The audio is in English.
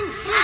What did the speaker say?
Bing, bing.